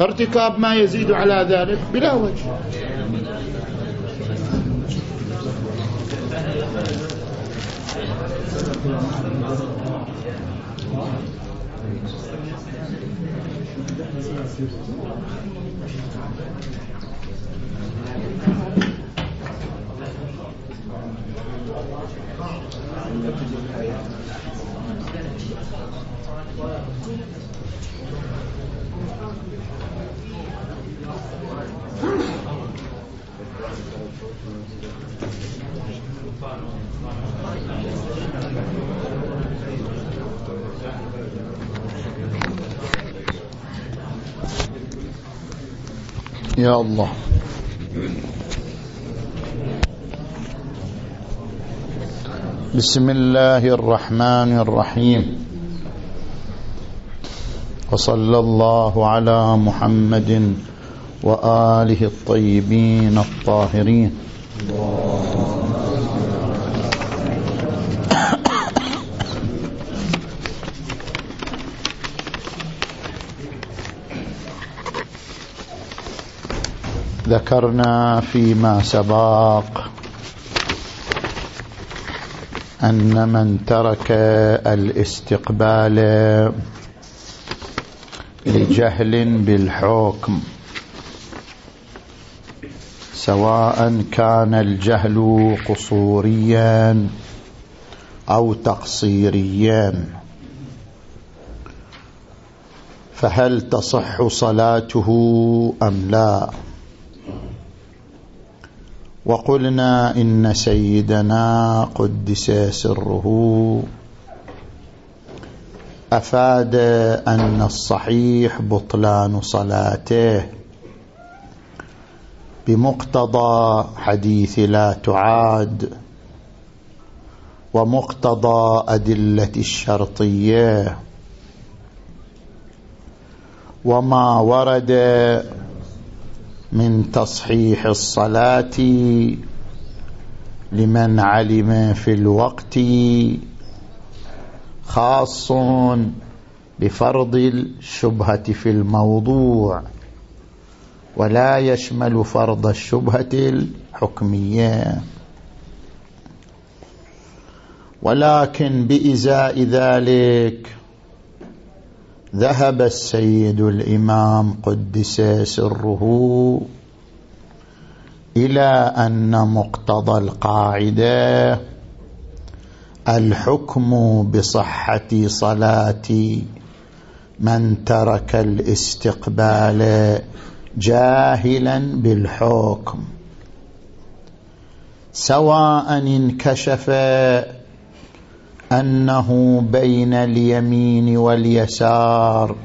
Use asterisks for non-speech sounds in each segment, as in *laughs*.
ارتكاب ما يزيد على ذلك بلا وجه. يا الله. بسم الله الرحمن الرحيم. وصلى الله على محمد وآله الطيبين الطاهرين. ذكرنا فيما سبق أن من ترك الاستقبال لجهل بالحكم سواء كان الجهل قصوريا أو تقصيريا فهل تصح صلاته أم لا؟ وقلنا إن سيدنا قدس سره أفاد أن الصحيح بطلان صلاته بمقتضى حديث لا تعاد ومقتضى أدلة الشرطية. وما ورد من تصحيح الصلاة لمن علم في الوقت خاص بفرض الشبهة في الموضوع ولا يشمل فرض الشبهة الحكمية. ولكن بإزاء ذلك ذهب السيد الإمام قدس سره إلى أن مقتضى القاعدة الحكم بصحة صلاة من ترك الاستقبال جاهلا بالحكم. سواء انكشف أنه بين اليمين واليسار.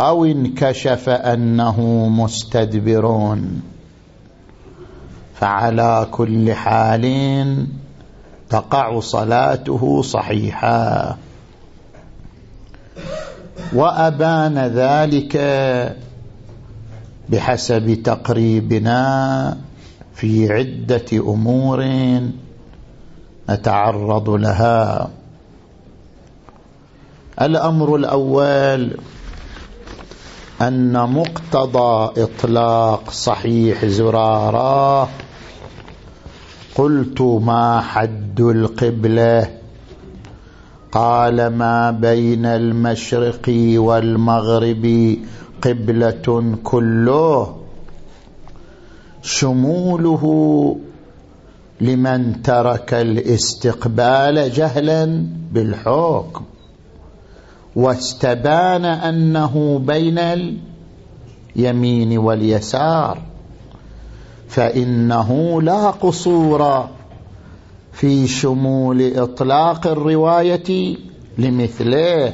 أو انكشف أنه مستدبرون. فعلى كل حال تقع صلاته صحيحة وأبان ذلك بحسب تقريبنا في عدة أمور. نتعرض لها. الأمر الأول أن مقتضى إطلاق صحيح زرارة. قلت ما حد القبلة؟ قال ما بين المشرق والمغرب قبلة كله. شموله لمن ترك الاستقبال جهلا بالحكم واستبان أنه بين اليمين واليسار فإنه لا قصور في شمول إطلاق الرواية لمثله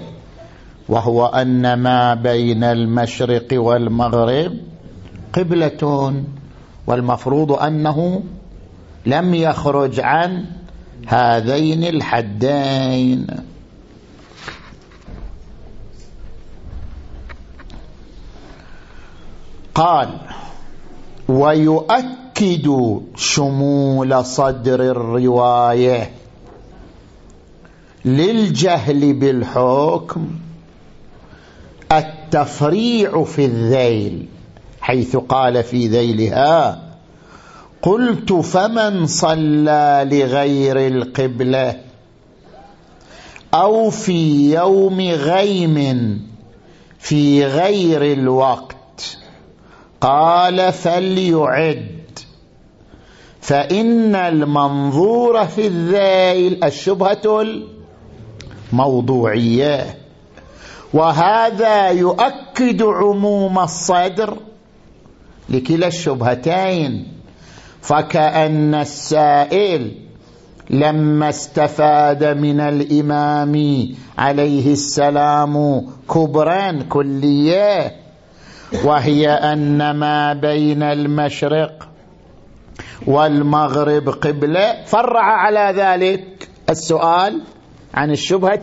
وهو أن ما بين المشرق والمغرب قبلة والمفروض أنه لم يخرج عن هذين الحدين. قال ويؤكد شمول صدر الرواية للجهل بالحكم التفريع في الذيل حيث قال في ذيلها قلت فمن صلى لغير القبلة أو في يوم غيم في غير الوقت قال فليعد فإن المنظور في الذيل الشبهة الموضوعية وهذا يؤكد عموم الصدر لكلا الشبهتين فكأن السائل لما استفاد من الإمام عليه السلام كبرا كلية وهي أن ما بين المشرق والمغرب قبلة فرع على ذلك السؤال عن الشبهة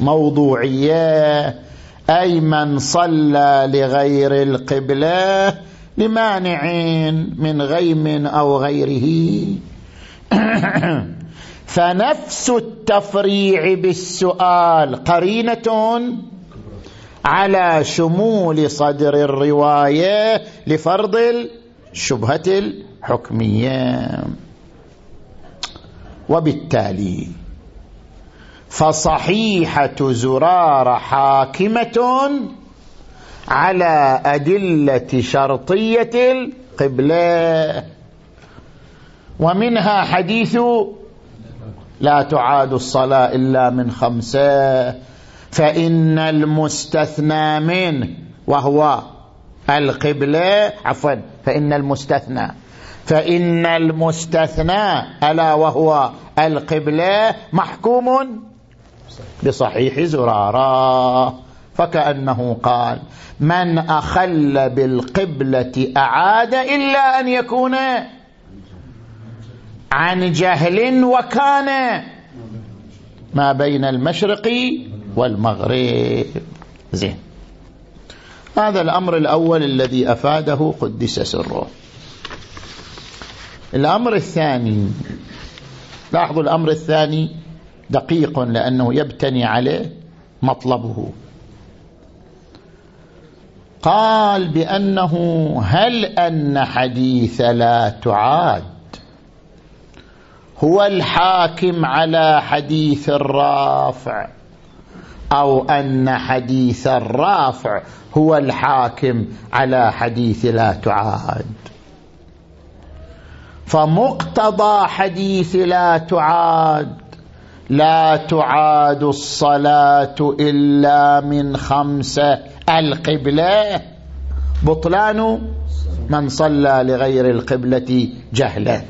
الموضوعية أي من صلى لغير القبلة لمانع من غيم أو غيره. *coughs* فنفس التفريع بالسؤال قرينة على شمول صدر الرواية لفرض الشبهة الحكمية. وبالتالي فصحيحة زرار حاكمة على أدلة شرطية القبلة. ومنها حديث لا تعاد الصلاة إلا من خمسة فإن المستثنى منه وهو القبلة عفوا فإن المستثنى فإن المستثنى ألا وهو القبلة محكوم بصحيح زرارة. فكأنه قال من أخل بالقبلة أعاد إلا أن يكون عن جهل وكان. ما بين المشرق والمغرب. زين. هذا الأمر الأول الذي أفاده قدس سره. الأمر الثاني لاحظوا الأمر الثاني دقيق لأنه يبتني عليه مطلبه. قال بأنه هل أن حديث لا تعاد؟ هو الحاكم على حديث الرافع أو أن حديث الرافع هو الحاكم على حديث لا تعاد. فمقتضى حديث لا تعاد لا تعاد الصلاة إلا من خمسة القبلة. بطلان من صلى لغير القبلة جهلا.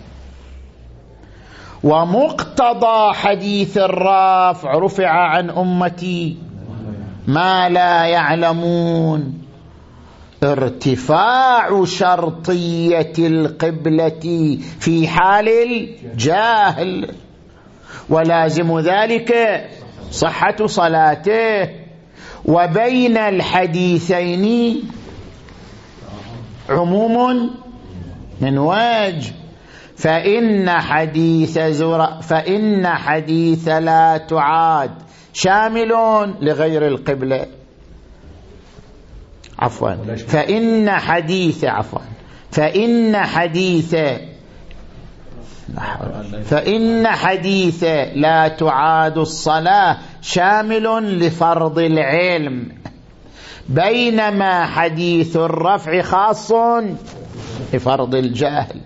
ومقتضى حديث الرافع رفع عن أمتي ما لا يعلمون. ارتفاع شرطية القبلة في حال الجاهل ولازم ذلك صحة صلاته. وبين الحديثين عموم من وجه. فإن حديث زر فإن حديث لا تعاد. شامل لغير القبلة. عفوا. فإن حديث عفوا. فإن حديث فإن حديث لا تعاد الصلاة. شامل لفرض العلم بينما حديث الرفع خاص لفرض الجهل.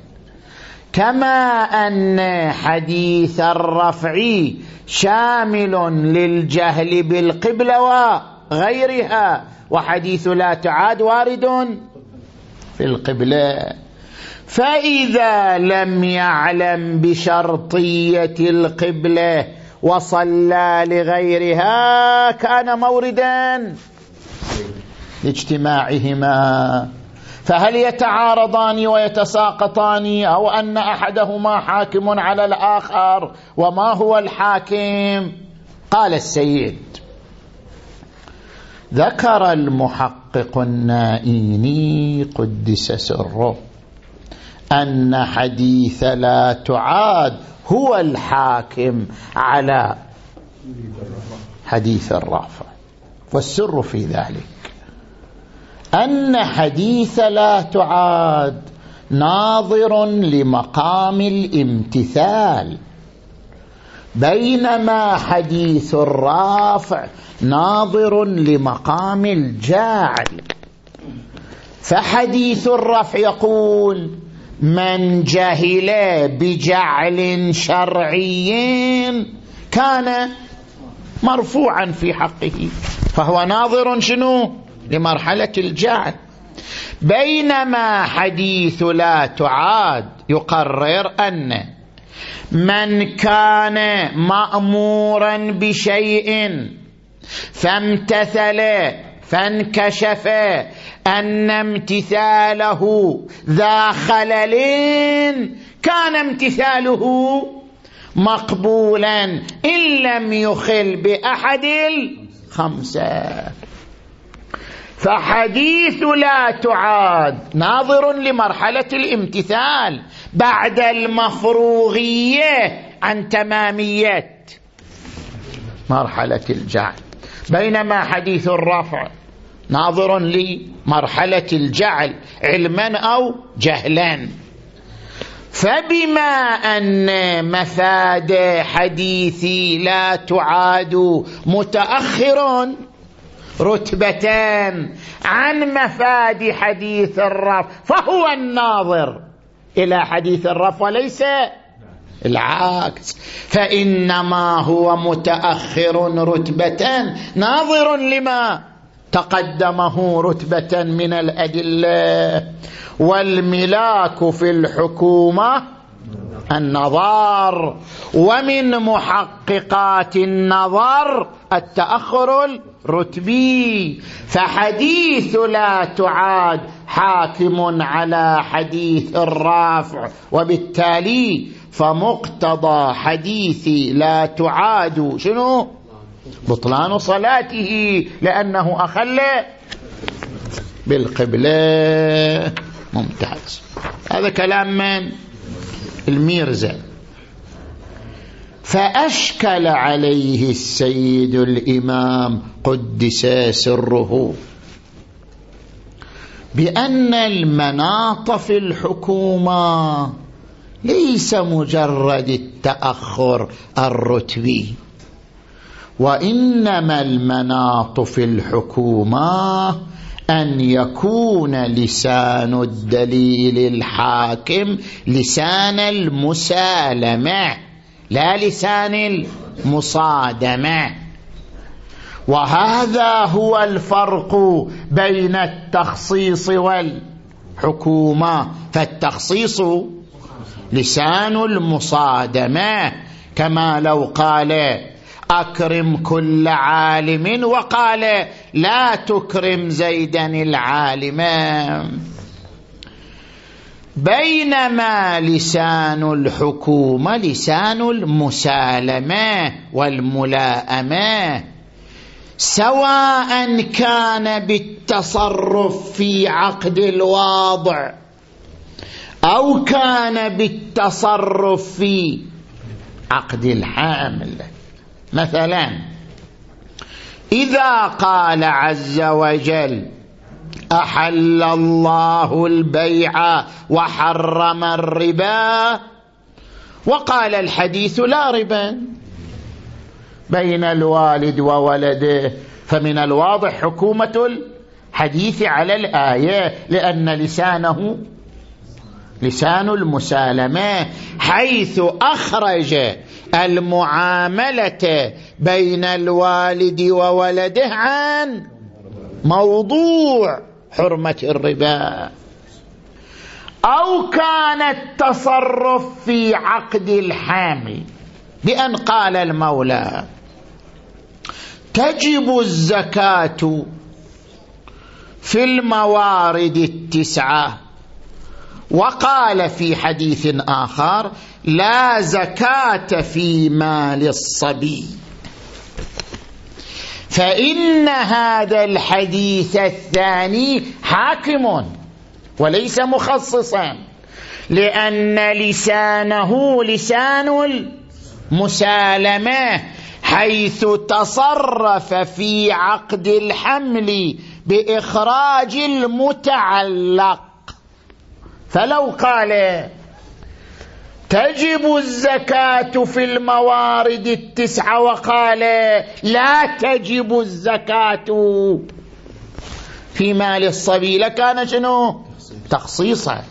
كما أن حديث الرفع شامل للجهل بالقبلة وغيرها وحديث لا تعاد وارد في القبلة. فإذا لم يعلم بشرطية القبلة وصلى لغيرها كان موردا لاجتماعهما. فهل يتعارضان ويتساقطان أو أن أحدهما حاكم على الآخر وما هو الحاكم؟ قال السيد ذكر المحقق النائيني قدس سره أن حديث لا تعاد هو الحاكم على حديث الرافع. والسر في ذلك أن حديث لا تعاد ناظر لمقام الامتثال بينما حديث الرافع ناظر لمقام الجاعل. فحديث الرفع يقول من جهل بجعل شرعي كان مرفوعا في حقه. فهو ناظر شنو؟ لمرحلة الجعل بينما حديث لا تعاد يقرر أن من كان مأمورا بشيء فامتثل فانكشف أن امتثاله ذا خلل كان امتثاله مقبولا إن لم يخل بأحد الخمسة. فحديث لا تعاد ناظر لمرحلة الامتثال بعد المفروغية عن تمامية مرحلة الجعل بينما حديث الرفع ناظر لمرحلة الجعل علما أو جهلا. فبما أن مفاد حديثي لا تعاد متأخر رتبتان عن مفاد حديث الرف فهو الناظر إلى حديث الرف وليس العكس. فإنما هو متأخر رتبة ناظر لما تقدمه رتبة من الأدلة. والملاك في الحكومة النظر ومن محققات النظر التأخر الرتبي. فحديث لا تعاد حاكم على حديث الرافع وبالتالي فمقتضى حديث لا تعاد شنو؟ بطلان صلاته لأنه أخل بالقبلة. ممتاز. هذا كلام من؟ الميرزا. فأشكل عليه السيد الإمام قدس سره بأن المناط في الحكومة ليس مجرد التأخر الرتبي. وإنما المناط في الحكومة أن يكون لسان الدليل الحاكم لسان المسالمة لا لسان المصادمة. وهذا هو الفرق بين التخصيص والحكومة. فالتخصيص لسان المصادمة كما لو قال أكرم كل عالم وقال لا تكرم زيدا العالم بينما لسان الحكومة لسان المسالمة والملاءمة سواء كان بالتصرف في عقد الواضع أو كان بالتصرف في عقد الحامل. مثلا إذا قال عز وجل أحل الله البيع وحرم الربا وقال الحديث لا ربا. بين الوالد وولده فمن الواضح حكومة الحديث على الآية لأن لسانه لسان المسالمة حيث أخرج المعاملة بين الوالد وولده عن موضوع حرمة الربا. أو كان التصرف في عقد الحامل بأن قال المولى تجب الزكاة في الموارد التسعة. وقال في حديث آخر لا زكاة في مال الصبي. فإن هذا الحديث الثاني حاكم وليس مخصصا لأن لسانه لسان المسالمة حيث تصرف في عقد الحمل بإخراج المتعلق. فلو قال تجب الزكاة في الموارد التسعة وقال لا تجب الزكاة في مال الصبي. لكان شنو؟ تخصيصا.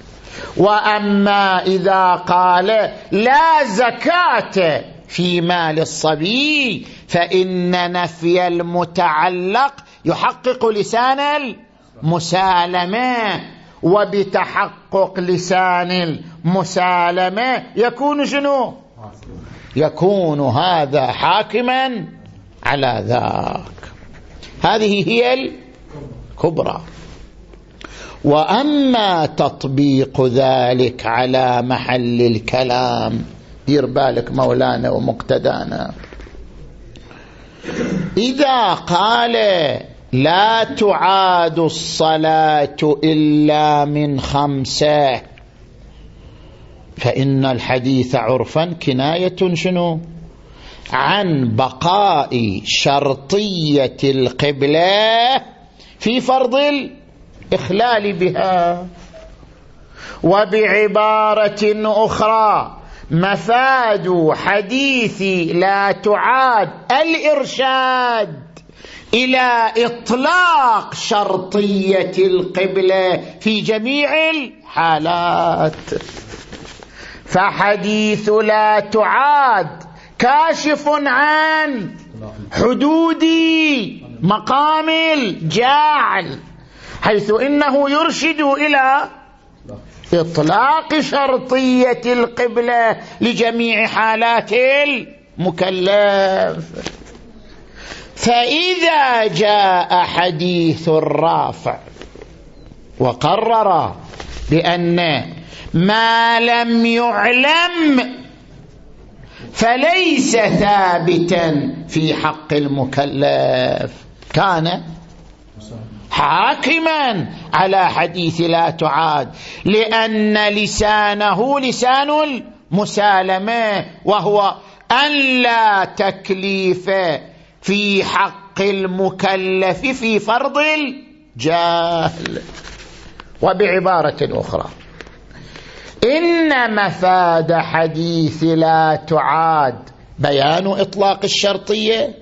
وأما إذا قال لا زكاة في مال الصبي فإن نفي المتعلق يحقق لسان المسالمة. وبتحقق لسان المسالمة يكون شنو؟ يكون هذا حاكما على ذاك. هذه هي الكبرى. وأما تطبيق ذلك على محل الكلام دير بالك مولانا ومقتدانا. إذا قال لا تعاد الصلاة إلا من خمسة. فإن الحديث عرفا كناية شنو؟ عن بقاء شرطية القبلة في فرض الإخلال بها. وبعبارة أخرى مفاد حديث لا تعاد الإرشاد. إلى إطلاق شرطية القبلة في جميع الحالات. فحديث لا تعاد كاشف عن حدود مقام الجاعل حيث إنه يرشد إلى إطلاق شرطية القبلة لجميع حالات المكلف. فإذا جاء حديث الرافع وقرر بأن ما لم يعلم فليس ثابتا في حق المكلف. كان حاكما على حديث لا تعاد لأن لسانه لسان المسالمة وهو أن لا تكليف في حق المكلف في فرض الجاهل وبعبارة أخرى. إن مفاد حديث لا تعاد. بيان إطلاق الشرطية.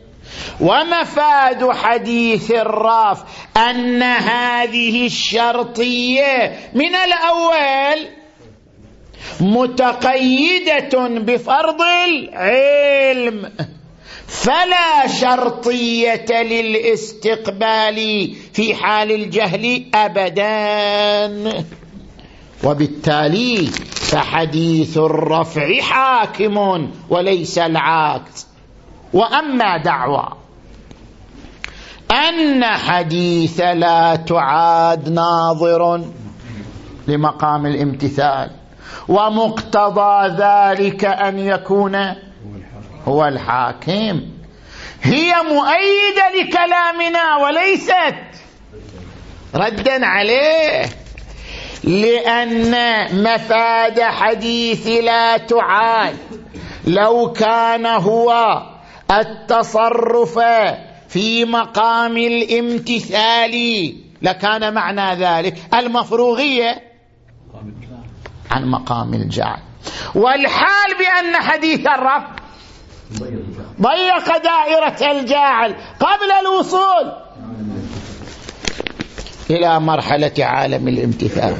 ومفاد حديث الراف أن هذه الشرطية من الأول متقيدة بفرض العلم. فلا شرطية للاستقبال في حال الجهل ابدا. وبالتالي فحديث الرفع حاكم وليس العكس وأما دعوى أن حديث لا تعاد ناظر لمقام الامتثال ومقتضى ذلك أن يكون هو الحاكم. هي مؤيدة لكلامنا وليست ردا عليه لأن مفاد حديث لا تعاد. لو كان هو التصرف في مقام الامتثال لكان معنى ذلك المفروغية عن مقام الجعل والحال بأن حديث الرفع ضيق دائرة الجاعل قبل الوصول. إلى مرحلة عالم الامتثال.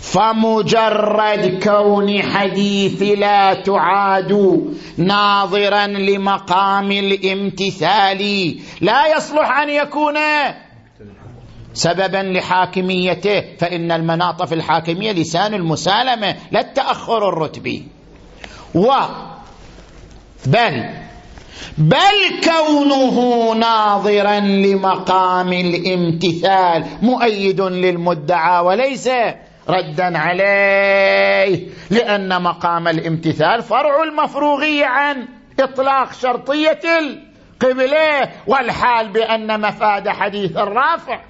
فمجرد كون حديث لا تعاد ناظرا لمقام الامتثال. لا يصلح أن يكون سببا لحاكميته فإن المناط في الحاكمية لسان المسالمة لا التأخر الرتبي. و بل بل كونه ناظرا لمقام الامتثال مؤيد للمدعى وليس ردا عليه لأن مقام الامتثال فرع المفروغيه عن إطلاق شرطية القبلة والحال بأن مفاد حديث الرافع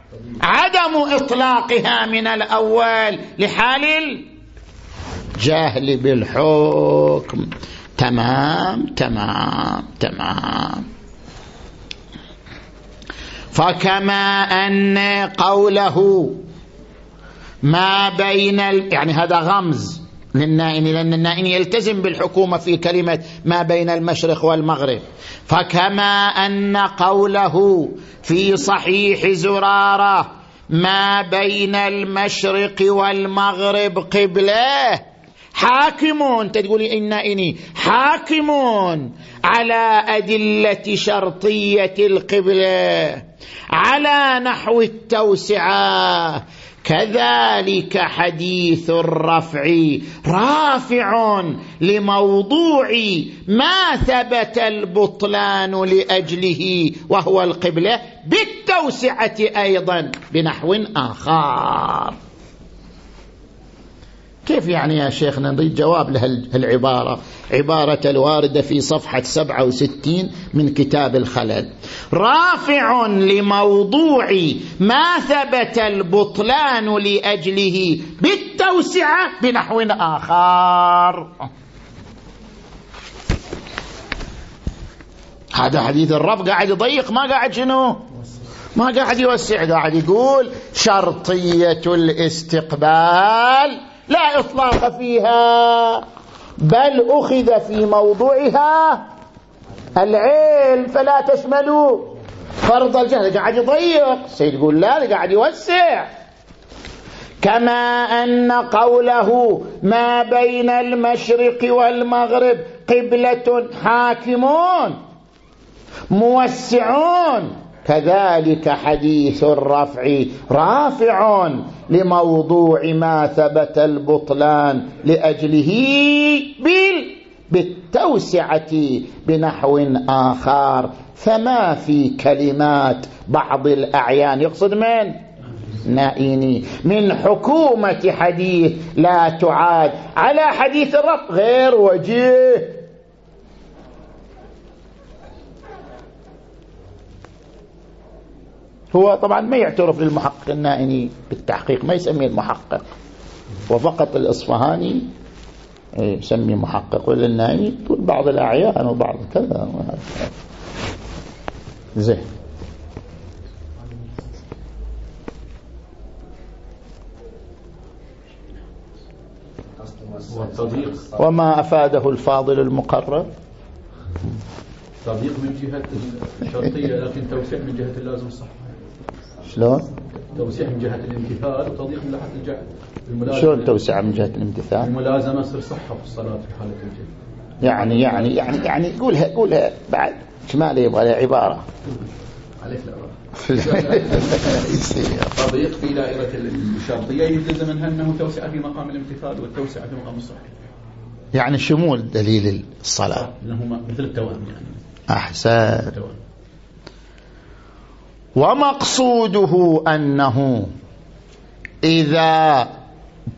عدم إطلاقها من الأول لحال الجهل بالحكم. تمام تمام تمام. فكما أن قوله ما بين ال... يعني هذا غمز للنائني لأن النائني يلتزم بالحكومة في كلمة ما بين المشرق والمغرب. فكما أن قوله في صحيح زرارة ما بين المشرق والمغرب قبله حاكم تقولي النائني حاكم على أدلة شرطية القبلة على نحو التوسعة. كذلك حديث الرفع رافع لموضوع ما ثبت البطلان لأجله وهو القبلة بالتوسعة أيضا بنحو آخر. كيف يعني يا شيخنا نريد جواب لهالعبارة عبارة الواردة في صفحة 67 من كتاب الخلل. رافع لموضوع ما ثبت البطلان لأجله بالتوسعة بنحو آخر. هذا حديث الرب قاعد يضيق ما قاعد شنو؟ ما قاعد يوسع قاعد يقول شرطية الاستقبال لا إطلاق فيها بل أخذ في موضوعها العلم فلا تشملوا. فرض الجهل قاعد يضيق السيد يقول لا قاعد يوسع. كما أن قوله ما بين المشرق والمغرب قبلة حاكمون موسعون. كذلك حديث الرفع. رافع لموضوع ما ثبت البطلان لأجله بال بالتوسعة بنحو آخر. فما في كلمات بعض الأعيان؟ يقصد من؟ نائيني من حكومة حديث لا تعاد. على حديث الرفع غير وجيه. هو طبعا ما يعترف للمحقق النائني بالتحقيق ما يسميه المحقق. وفقط الإصفهاني إيه، يسمي محقق وللنائني تقول بعض الأعيان وبعض كذا. زين. وما أفاده الفاضل المقرر. تضييق من جهة الشرطية لكن توسيع من جهة اللازم الصحة شلون؟ توسيع من جهة الامتثال وتضييق من جهة الجهل. شلون توسع من جهة الامتثال؟ الملازمة تصير صحة في الصلاة في حالة الجهل. يعني يعني يعني يعني قولها قولها بعد. شمال يبغى لها عبارة. عليك *laughs* تضييق في دائرة الشرطية يلزم منها أنه توسع في مقام الامتثال والتوسعة في مقام الصحة. يعني شمول دليل الصلاة. انه مثل التوام يعني. أحسن. ومقصوده أنه إذا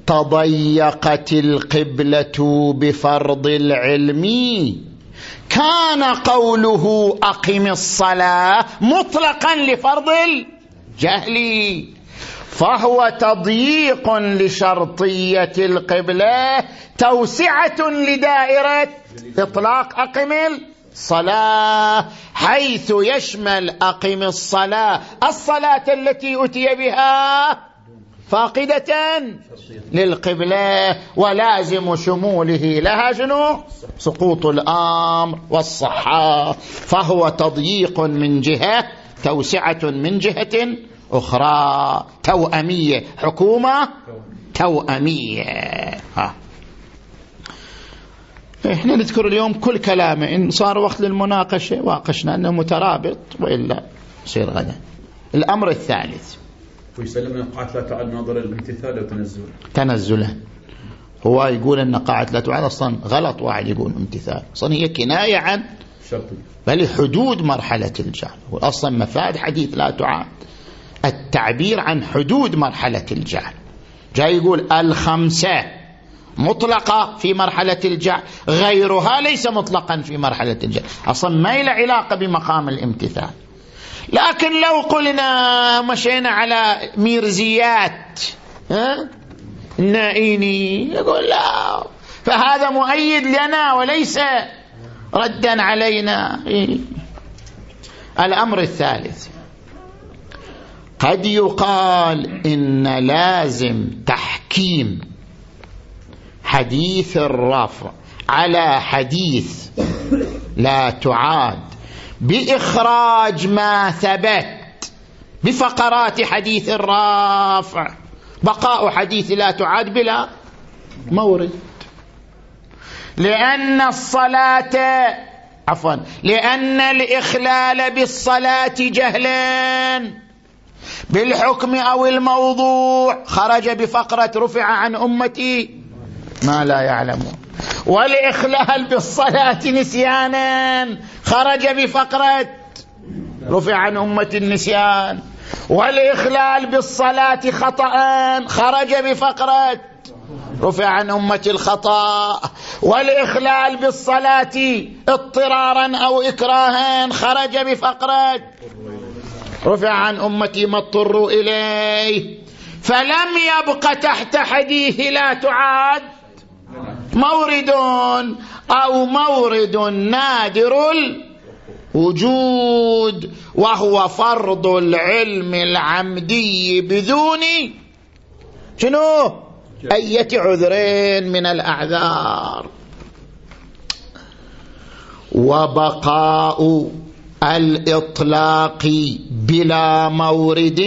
تضيقت القبلة بفرض العلم كان قوله أقم الصلاة مطلقا لفرض الجهل فهو تضييق لشرطية القبلة توسعة لدائرة إطلاق أقم الصلاة حيث يشمل أقم الصلاة. الصلاة التي أتي بها فاقدة للقبلة ولازم شموله لها شنو؟ سقوط الأمر والصحة. فهو تضييق من جهة توسعة من جهة أخرى. توأمية حكومة توأمية. ها. إحنا نذكر اليوم كل كلامه. إن صار وقت للمناقشة واقشنا أنه مترابط وإلا يصير غدا. الأمر الثالث. ويسلم قاعة لا تعد ناظر الامتثال وتنزلا تنزلا هو يقول أن قاعة لا تعد أصلا غلط واحد يقول امتثال. أصلا هي كناية عن شرطي بل حدود مرحلة الجهل. هو أصلا مفاد حديث لا تعاد التعبير عن حدود مرحلة الجهل. جاي يقول الخمسة. مطلقة في مرحلة الجعل غيرها ليس مطلقا في مرحلة الجعل أصلا ما له علاقة بمقام الامتثال. لكن لو قلنا مشينا على ميرزيات ها؟ النائيني يقول لا. فهذا مؤيد لنا وليس ردا علينا؟ الأمر الثالث. قد يقال إن لازم تحكيم حديث الرفع على حديث لا تعاد. بإخراج ما ثبت بفقرات حديث الرافع بقاء حديث لا تعاد بلا مورد. لأن الصلاة عفوا لأن الإخلال بالصلاة جهلان. بالحكم أو الموضوع خرج بفقرة رفع عن أمتي. ما لا يعلمون. والإخلال بالصلاة نسيانا. خرج بفقرة. رفع عن أمة النسيان. والإخلال بالصلاة خطأ خرج بفقرة. رفع عن أمة الخطأ والإخلال بالصلاة اضطرارا أو إكراها. خرج بفقرة. رفع عن أمتي ما اضطروا إليه. فلم يبق تحت حديث لا تعاد. مورد أو مورد نادر الوجود وهو فرض العلم العمدي بدون شنو؟ أية عذرين من الأعذار. وبقاء الإطلاق بلا مورد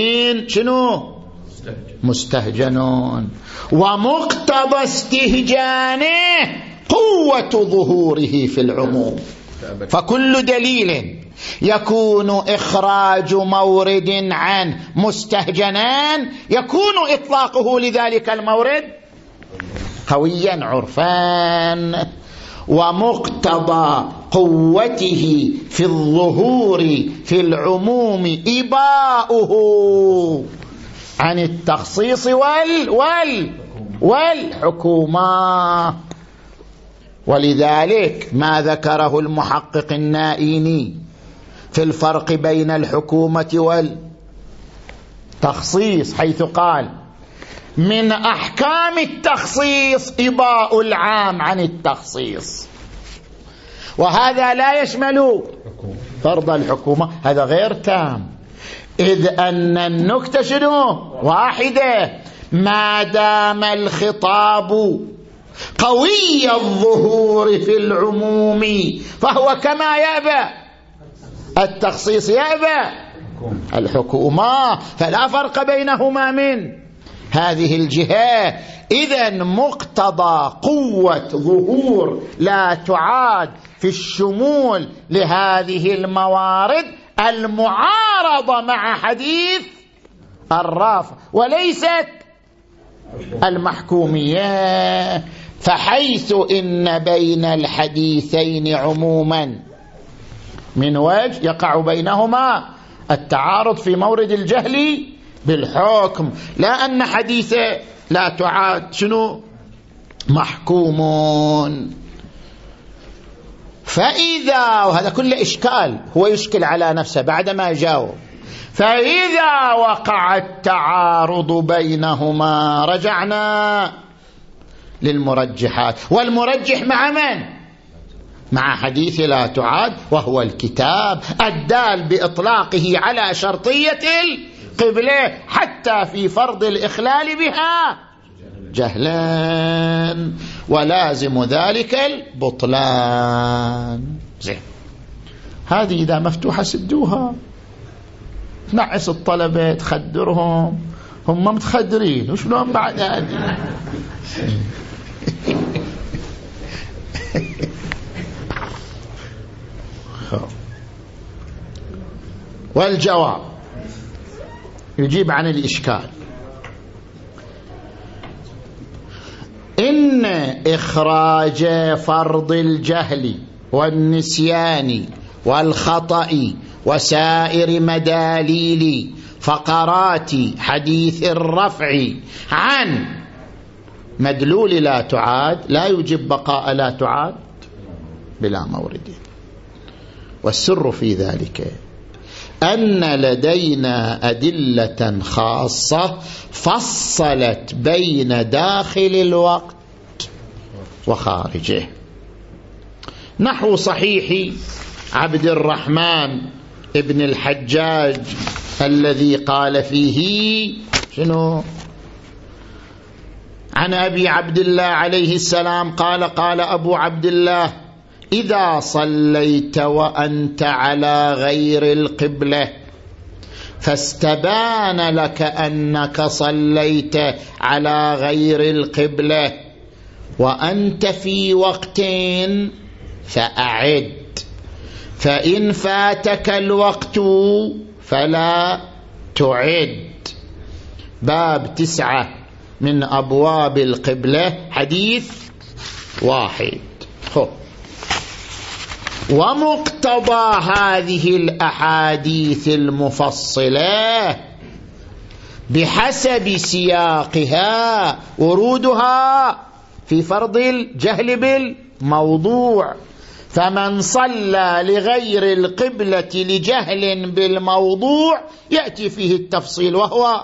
شنو؟ مستهجنون. ومقتضى استهجانه قوة ظهوره في العموم. فكل دليل يكون إخراج مورد عن مستهجنان يكون إطلاقه لذلك المورد قويا عرفان ومقتضى قوته في الظهور في العموم إباؤه. عن التخصيص وال وال والحكومة. ولذلك ما ذكره المحقق النائيني في الفرق بين الحكومة والتخصيص حيث قال من أحكام التخصيص إباء العام عن التخصيص. وهذا لا يشمل فرض الحكومة هذا غير تام. إذ أن النكتة شنو؟ واحدة. ما دام الخطاب قوي الظهور في العموم فهو كما يأبى. التخصيص يأبى. الحكومة. فلا فرق بينهما من هذه الجهة. إذا مقتضى قوة ظهور لا تعاد في الشمول لهذه الموارد. المعارضة مع حديث الرافع وليست المحكومية. فحيث إن بين الحديثين عموما من وجه يقع بينهما التعارض في مورد الجهل بالحكم. لا أن حديث لا تعاد شنو؟ محكومون. فإذا وهذا كله إشكال هو يشكل على نفسه بعدما يجاوب فإذا وقع التعارض بينهما رجعنا للمرجحات. والمرجح مع من؟ مع حديث لا تعاد وهو الكتاب الدال بإطلاقه على شرطية القبلة حتى في فرض الإخلال بها. جهلان ولازم ذلك البطلان. زين. هذه إذا مفتوحة سدوها. نعس الطلبة تخدرهم. هم متخدرين. وشلون بعد هذه؟ والجواب يجيب عن الإشكال. إن إخراج فرض الجهل والنسيان والخطأ وسائر مداليل فقرات حديث الرفع عن مدلول لا تعاد لا يجب بقاء لا تعاد بلا مورد. والسر في ذلك أن لدينا أدلة خاصة فصلت بين داخل الوقت وخارجه. نحو صحيح عبد الرحمن ابن الحجاج الذي قال فيه شنو؟ عن أبي عبد الله عليه السلام قال قال أبو عبد الله إذا صليت وأنت على غير القبلة فاستبان لك أنك صليت على غير القبلة وأنت في وقت فأعد فإن فاتك الوقت فلا تعد. باب تسعة من أبواب القبلة حديث واحد. خب. ومقتضى هذه الأحاديث المفصلة بحسب سياقها ورودها في فرض الجهل بالموضوع. فمن صلى لغير القبلة لجهل بالموضوع يأتي فيه التفصيل وهو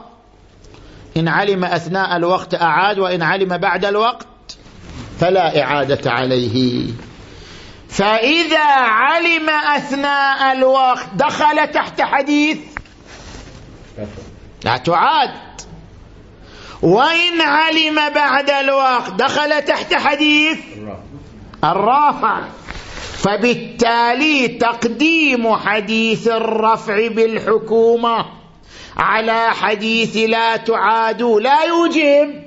إن علم أثناء الوقت أعاد وإن علم بعد الوقت فلا إعادة عليه. فإذا علم أثناء الوقت دخل تحت حديث؟ لا تعاد. وإن علم بعد الوقت دخل تحت حديث؟ الرافع. فبالتالي تقديم حديث الرفع بالحكومة على حديث لا تعاد لا يوجب.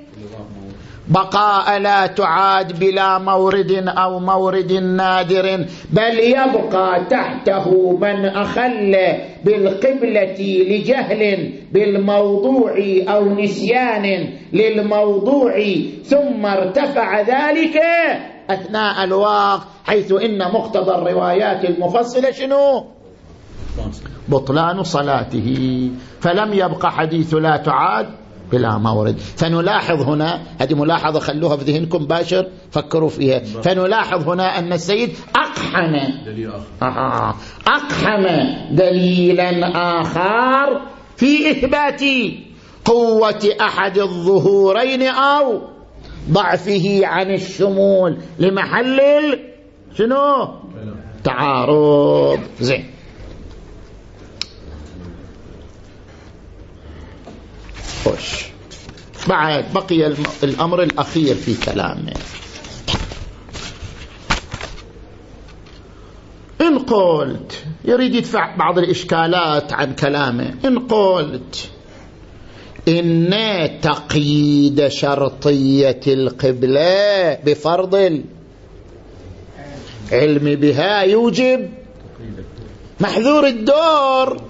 بقاء لا تعاد بلا مورد أو مورد نادر بل يبقى تحته من أخل بالقبلة لجهل بالموضوع أو نسيان للموضوع ثم ارتفع ذلك أثناء الوقت حيث إن مقتضى الروايات المفصلة شنو؟ بطلان صلاته. فلم يبق حديث لا تعاد بلا مورد فنلاحظ هنا هذه ملاحظة خلوها في ذهنكم باشر فكروا فيها. فنلاحظ هنا أن السيد أقحم آه. أقحم دليلا آخر في إثبات قوة أحد الظهورين أو ضعفه عن الشمول لمحل شنو؟ تعارض. زين. خوش. بعد بقي الأمر الأخير في كلامه. إن قلت يريد يدفع بعض الإشكالات عن كلامه. إن قلت إن تقييد شرطية القبلة بفرض العلم بها يوجب محذور الدور.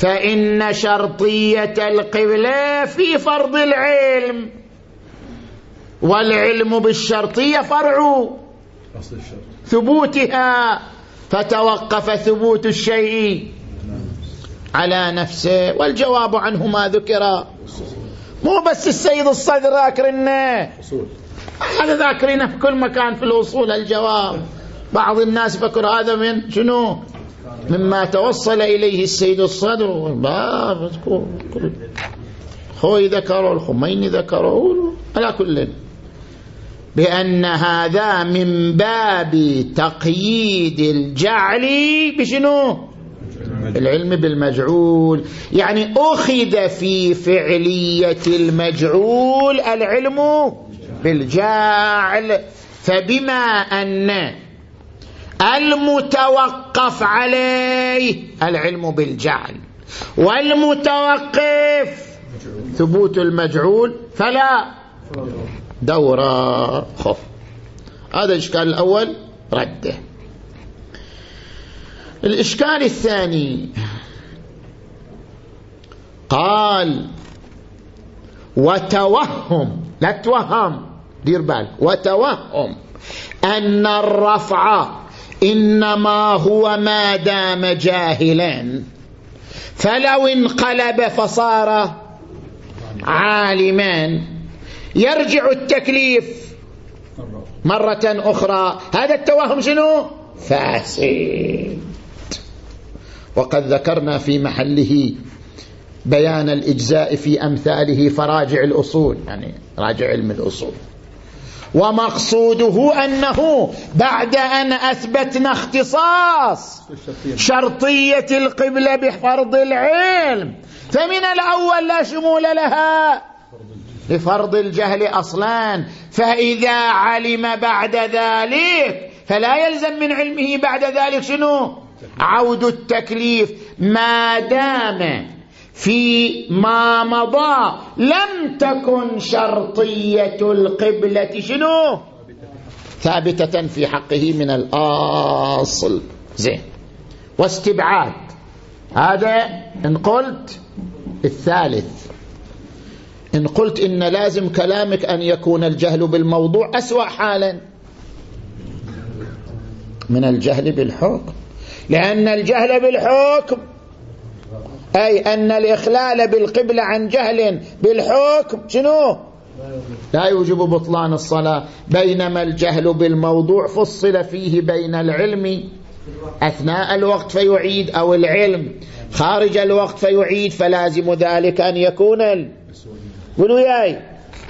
فإن شرطية القبلة في فرض العلم. والعلم بالشرطية فرع ثبوتها. فتوقف ثبوت الشيء على نفسه والجواب عنه ما ذكر. مو بس السيد الصدر ذاكرنا هذا ذاكرينه في كل مكان في الوصول الجواب بعض الناس فكر هذا من شنو؟ مما توصل إليه السيد الصدر باب خوي ذكروا الخميني ذكروا على كل بأن هذا من باب تقييد الجعل بشنو؟ العلم بالمجعول. يعني أخذ في فعلية المجعول العلم بالجعل. فبما أن المتوقف عليه العلم بالجعل والمتوقف ثبوت المجعول فلا دورة خف هذا الإشكال الأول رده. الإشكال الثاني قال وتوهم لا توهم دير بالك وتوهم أن الرفع إنما هو ما دام جاهلا. فلو انقلب فصار عالما. يرجع التكليف مرة أخرى. هذا التوهم شنو؟ فاسد. وقد ذكرنا في محله بيان الإجزاء في أمثاله فراجع الأصول يعني راجع علم الأصول. ومقصوده أنه بعد أن أثبتنا اختصاص شرطية القبلة بفرض العلم فمن الأول لا شمول لها لفرض الجهل أصلا. فإذا علم بعد ذلك فلا يلزم من علمه بعد ذلك شنو؟ عود التكليف. ما دام في ما مضى لم تكن شرطية القبلة شنو؟ ثابتة في حقه من الأصل. زين. واستبعاد. هذا إن قلت الثالث. إن قلت إن لازم كلامك أن يكون الجهل بالموضوع أسوأ حالا. من الجهل بالحكم. لأن الجهل بالحكم أي أن الإخلال بالقبلة عن جهل بالحكم شنو؟ لا يوجب بطلان الصلاة. بينما الجهل بالموضوع فصل فيه بين العلم أثناء الوقت فيعيد أو العلم خارج الوقت فيعيد فلازم ذلك أن يكون قولوا ياي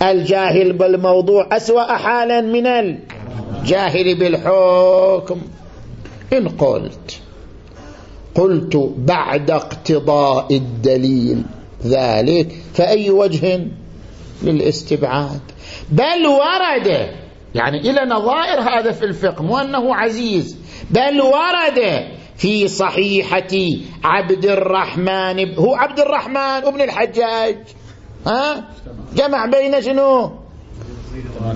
الجاهل بالموضوع أسوأ حالا من الجاهل بالحكم. إن قلت. قلت بعد اقتضاء الدليل ذلك فأي وجه للاستبعاد؟ بل ورد يعني إلى نظائر هذا في الفقه مو أنه عزيز بل ورد في صحيحة عبد الرحمن هو عبد الرحمن ابن الحجاج ها؟ جمع بين شنو؟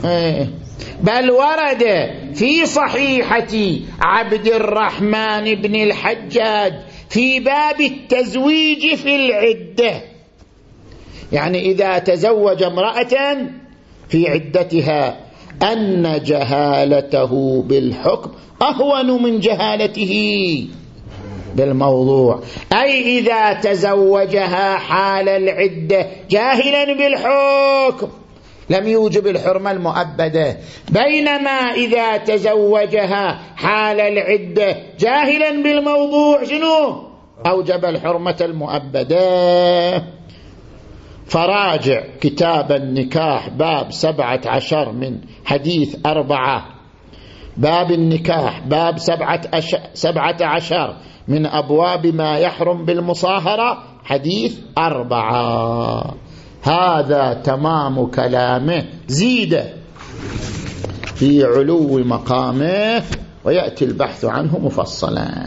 إيه. بل ورد في صحيحة عبد الرحمن بن الحجاج في باب التزويج في العدة. يعني إذا تزوج امرأة في عدتها أن جهالته بالحكم أهون من جهالته بالموضوع. أي إذا تزوجها حال العدة جاهلا بالحكم. لم يوجب الحرمة المؤبدة. بينما إذا تزوجها حال العدة جاهلا بالموضوع شنو؟ أوجب الحرمة المؤبدة. فراجع كتاب النكاح باب سبعة عشر من حديث أربعة. باب النكاح باب سبعة, أش... سبعة عشر من أبواب ما يحرم بالمصاهرة حديث أربعة. هذا تمام كلامه. زيد في علو مقامه ويأتي البحث عنه مفصلا.